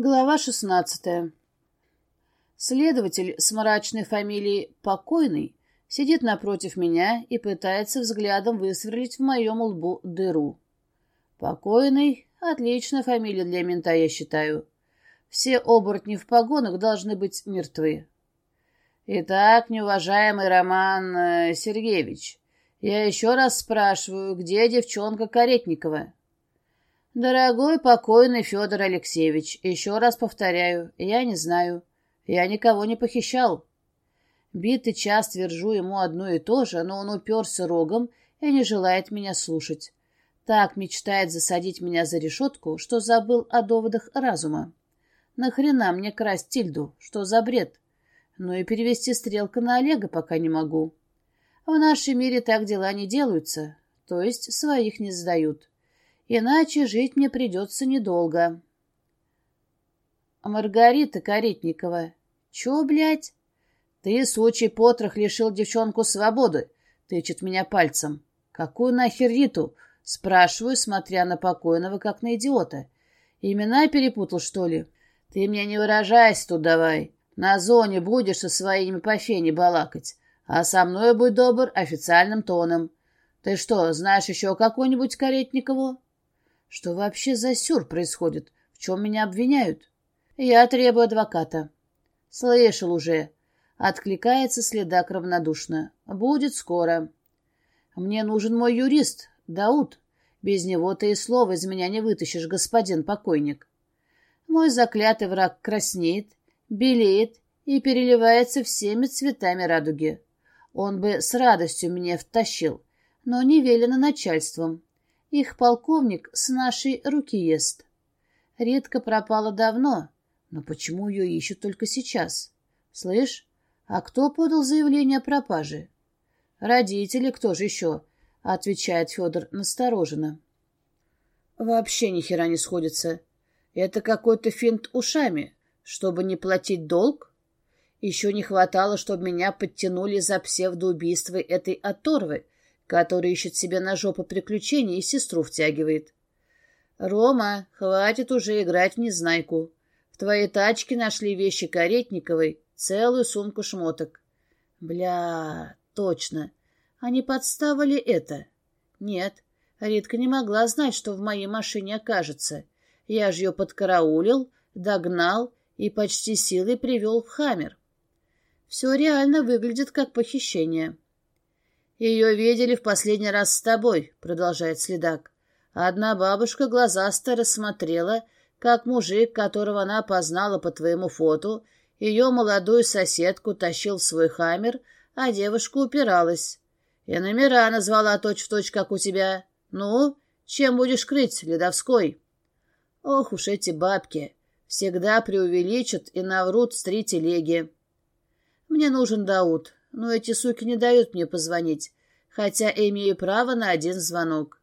Глава шестнадцатая. Следователь с мрачной фамилией Покойный сидит напротив меня и пытается взглядом высверлить в моем лбу дыру. Покойный — отличная фамилия для мента, я считаю. Все оборотни в погонах должны быть мертвы. Итак, неуважаемый Роман э, Сергеевич, я еще раз спрашиваю, где девчонка Каретникова? «Дорогой покойный Федор Алексеевич, еще раз повторяю, я не знаю. Я никого не похищал». Битый час твержу ему одно и то же, но он уперся рогом и не желает меня слушать. Так мечтает засадить меня за решетку, что забыл о доводах разума. Нахрена мне красть Тильду? Что за бред? Ну и перевести стрелка на Олега пока не могу. В нашем мире так дела не делаются, то есть своих не сдают. Иначе жить мне придется недолго. Маргарита Каретникова. Чё, блядь? Ты, сучий потрох, лишил девчонку свободы. Тычет меня пальцем. Какую нахер Риту? Спрашиваю, смотря на покойного, как на идиота. Имена перепутал, что ли? Ты мне не выражайся тут давай. На зоне будешь со своими по фене балакать. А со мной будь добр официальным тоном. Ты что, знаешь еще какую-нибудь Каретникову? Что вообще за сюр происходит? В чем меня обвиняют? Я требую адвоката. Слышал уже. Откликается следак равнодушно. Будет скоро. Мне нужен мой юрист, Дауд. Без него ты и слова из меня не вытащишь, господин покойник. Мой заклятый враг краснеет, белеет и переливается всеми цветами радуги. Он бы с радостью меня втащил, но не велено начальством. Их полковник с нашей руки ест. Редко пропала давно, но почему ее ищут только сейчас? Слышь, а кто подал заявление о пропаже? Родители, кто же еще? Отвечает Федор настороженно. Вообще ни хера не сходится. Это какой-то финт ушами, чтобы не платить долг? Еще не хватало, чтобы меня подтянули за псевдоубийство этой оторвы, который ищет себе на жопу приключений и сестру втягивает. «Рома, хватит уже играть в незнайку. В твоей тачке нашли вещи Каретниковой, целую сумку шмоток». «Бля, точно. Они подставили это?» «Нет, Ритка не могла знать, что в моей машине окажется. Я же ее подкараулил, догнал и почти силой привел в хаммер. Все реально выглядит как похищение». «Ее видели в последний раз с тобой», — продолжает следак. «Одна бабушка глазасто рассмотрела, как мужик, которого она опознала по твоему фото, ее молодую соседку тащил в свой хаммер, а девушка упиралась. И номера назвала точь-в-точь, точь, как у тебя. Ну, чем будешь крыть, Ледовской?» «Ох уж эти бабки! Всегда преувеличат и наврут с три телеги». «Мне нужен Дауд, но эти суки не дают мне позвонить, хотя имею право на один звонок.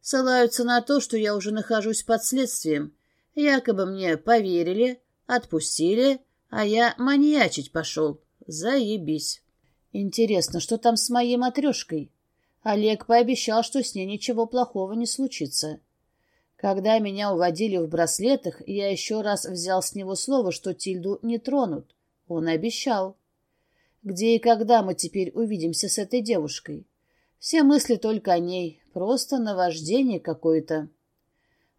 Ссылаются на то, что я уже нахожусь под следствием. Якобы мне поверили, отпустили, а я маньячить пошел. Заебись. Интересно, что там с моей матрешкой? Олег пообещал, что с ней ничего плохого не случится. Когда меня уводили в браслетах, я еще раз взял с него слово, что Тильду не тронут. Он обещал. Где и когда мы теперь увидимся с этой девушкой? Все мысли только о ней, просто наваждение какое-то.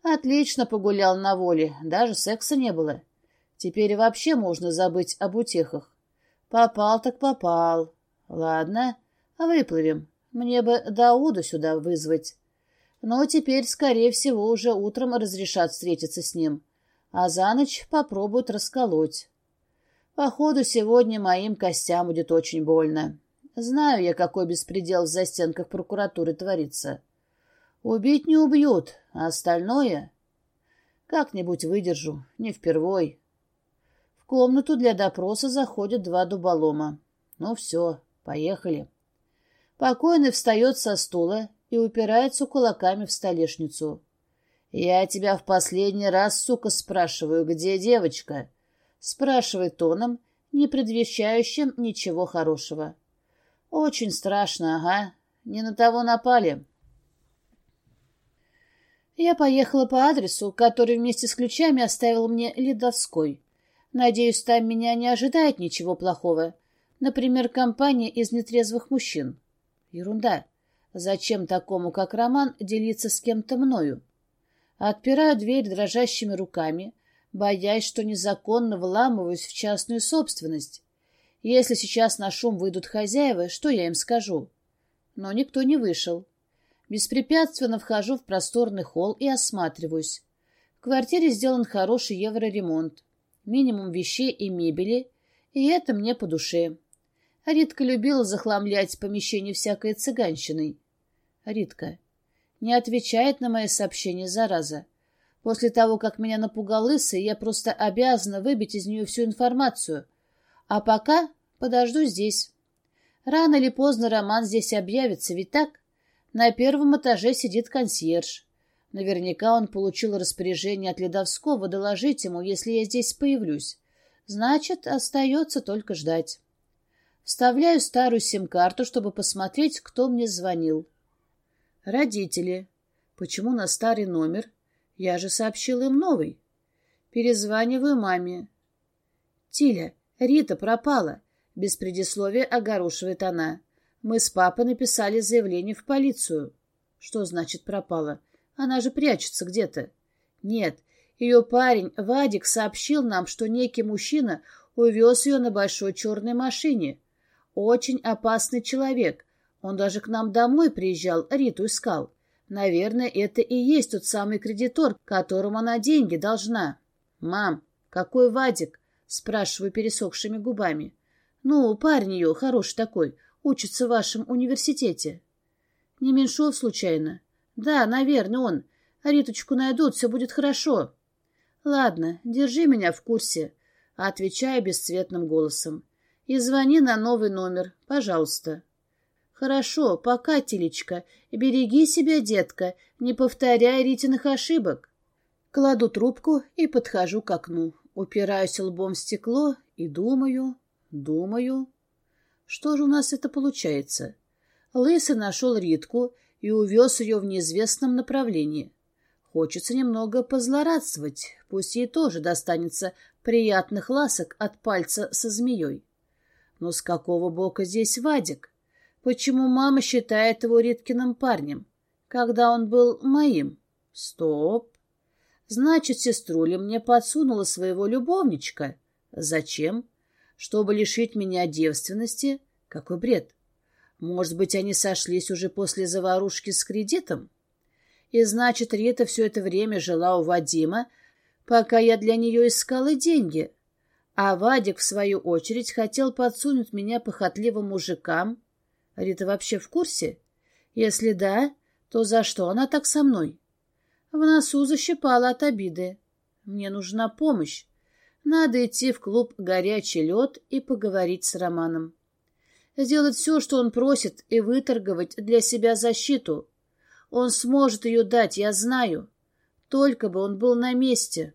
Отлично погулял на воле, даже секса не было. Теперь вообще можно забыть об утехах. Попал так попал. Ладно, выплывем. Мне бы Дауда сюда вызвать. Но теперь, скорее всего, уже утром разрешат встретиться с ним, а за ночь попробуют расколоть. Походу, сегодня моим костям будет очень больно. Знаю я, какой беспредел в застенках прокуратуры творится. Убить не убьют, а остальное... Как-нибудь выдержу, не впервой. В комнату для допроса заходят два дуболома. Ну все, поехали. Покойный встает со стула и упирается кулаками в столешницу. «Я тебя в последний раз, сука, спрашиваю, где девочка?» Спрашивает тоном, не предвещающим ничего хорошего. Очень страшно, ага. Не на того напали. Я поехала по адресу, который вместе с ключами оставил мне Ледовской. Надеюсь, там меня не ожидает ничего плохого. Например, компания из нетрезвых мужчин. Ерунда. Зачем такому, как Роман, делиться с кем-то мною? Отпираю дверь дрожащими руками, боясь, что незаконно вламываюсь в частную собственность. Если сейчас на шум выйдут хозяева, что я им скажу? Но никто не вышел. Беспрепятственно вхожу в просторный холл и осматриваюсь. В квартире сделан хороший евроремонт. Минимум вещей и мебели, и это мне по душе. Ритка любила захламлять помещение всякой цыганщиной. Ритка. Не отвечает на мои сообщения, зараза. После того, как меня напугал Лысый, я просто обязана выбить из нее всю информацию. А пока подожду здесь. Рано или поздно Роман здесь объявится, ведь так? На первом этаже сидит консьерж. Наверняка он получил распоряжение от Ледовского доложить ему, если я здесь появлюсь. Значит, остается только ждать. Вставляю старую сим-карту, чтобы посмотреть, кто мне звонил. Родители. Почему на старый номер? Я же сообщил им новый. Перезваниваю маме. Тиля, Рита пропала. Без предисловия огорошивает она. Мы с папой написали заявление в полицию. Что значит пропала? Она же прячется где-то. Нет, ее парень Вадик сообщил нам, что некий мужчина увез ее на большой черной машине. Очень опасный человек. Он даже к нам домой приезжал, Риту искал. Наверное, это и есть тот самый кредитор, которому она деньги должна. «Мам, какой Вадик?» — спрашиваю пересохшими губами. «Ну, парень ее, хороший такой, учится в вашем университете. Не Меньшов, случайно? Да, наверное, он. Риточку найдут, все будет хорошо. Ладно, держи меня в курсе, отвечаю бесцветным голосом. И звони на новый номер, пожалуйста. Хорошо, пока, Телечка. Береги себя, детка, не повторяй Ритиных ошибок. Кладу трубку и подхожу к окну. Упираюсь лбом в стекло и думаю, думаю. Что же у нас это получается? Лысый нашел Ритку и увез ее в неизвестном направлении. Хочется немного позлорадствовать, пусть ей тоже достанется приятных ласок от пальца со змеей. Но с какого бока здесь Вадик? Почему мама считает его Риткиным парнем, когда он был моим? Стоп. Значит, сеструля мне подсунула своего любовничка. Зачем? чтобы лишить меня девственности? Какой бред! Может быть, они сошлись уже после заварушки с кредитом? И значит, Рита все это время жила у Вадима, пока я для нее искала деньги. А Вадик, в свою очередь, хотел подсунуть меня похотливым мужикам. Рита вообще в курсе? Если да, то за что она так со мной? В носу защипала от обиды. Мне нужна помощь. Надо идти в клуб «Горячий лед» и поговорить с Романом. Сделать все, что он просит, и выторговать для себя защиту. Он сможет ее дать, я знаю. Только бы он был на месте.